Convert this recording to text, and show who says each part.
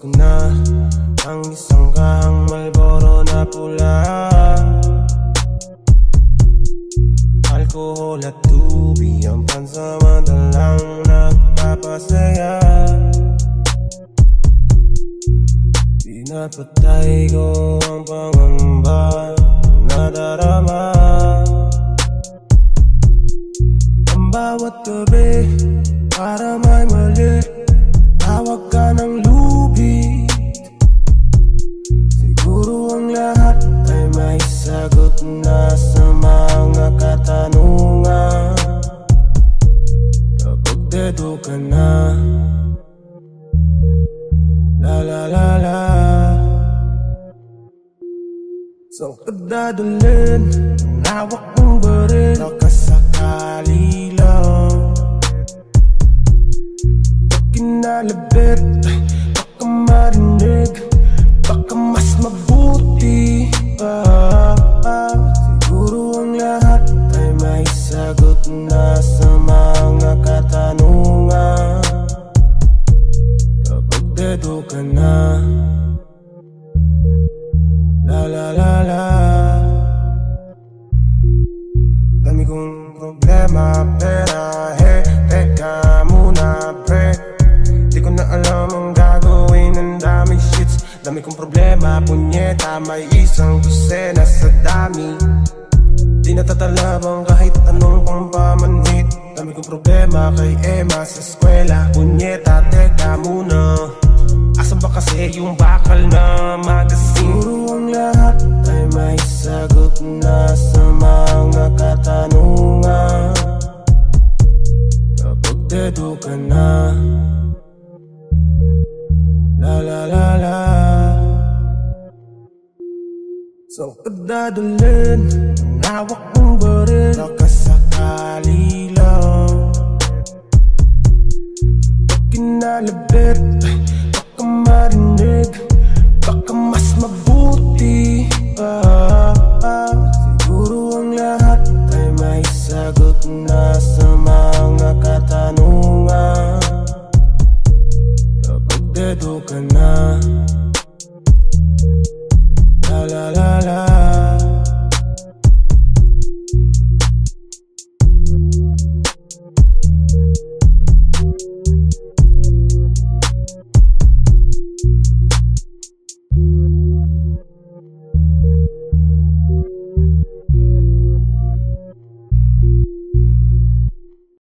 Speaker 1: ko na Ang isang kahang malboro na pula. Alkohol at tubig ang pansamantalang nagpapasaya. Pinapatay ko ang pangamba na darama. Ang bawat gabi para may mali Saan ka dadalhin? Ang hawak mong baril Baka sakali lang. Pag kinalabit Baka marinig Baka mas mabuti pa. Siguro ang lahat ay may sagot na sa mga katanungan. Kapag dedo ka na Kong problema Pera, he Teka muna, pre Di ko na alam ang gagawin Ang dami shits Dami kong problema Punyeta, may isang dosena sa dami Di natatalabang kahit anong pang pamanhit Dami kong problema kay Emma sa eskwela Punyeta, teka muna Asa ba kasi yung bakal na magazine? So, pagdadalhin ng hawak kong baril. Nakasakali lang. Pag kinalabit, baka marinig. Baka mas mabuti pa. Siguro ang lahat ay may sagot na sa mga katanungan. Kapag dedo ka na La la la.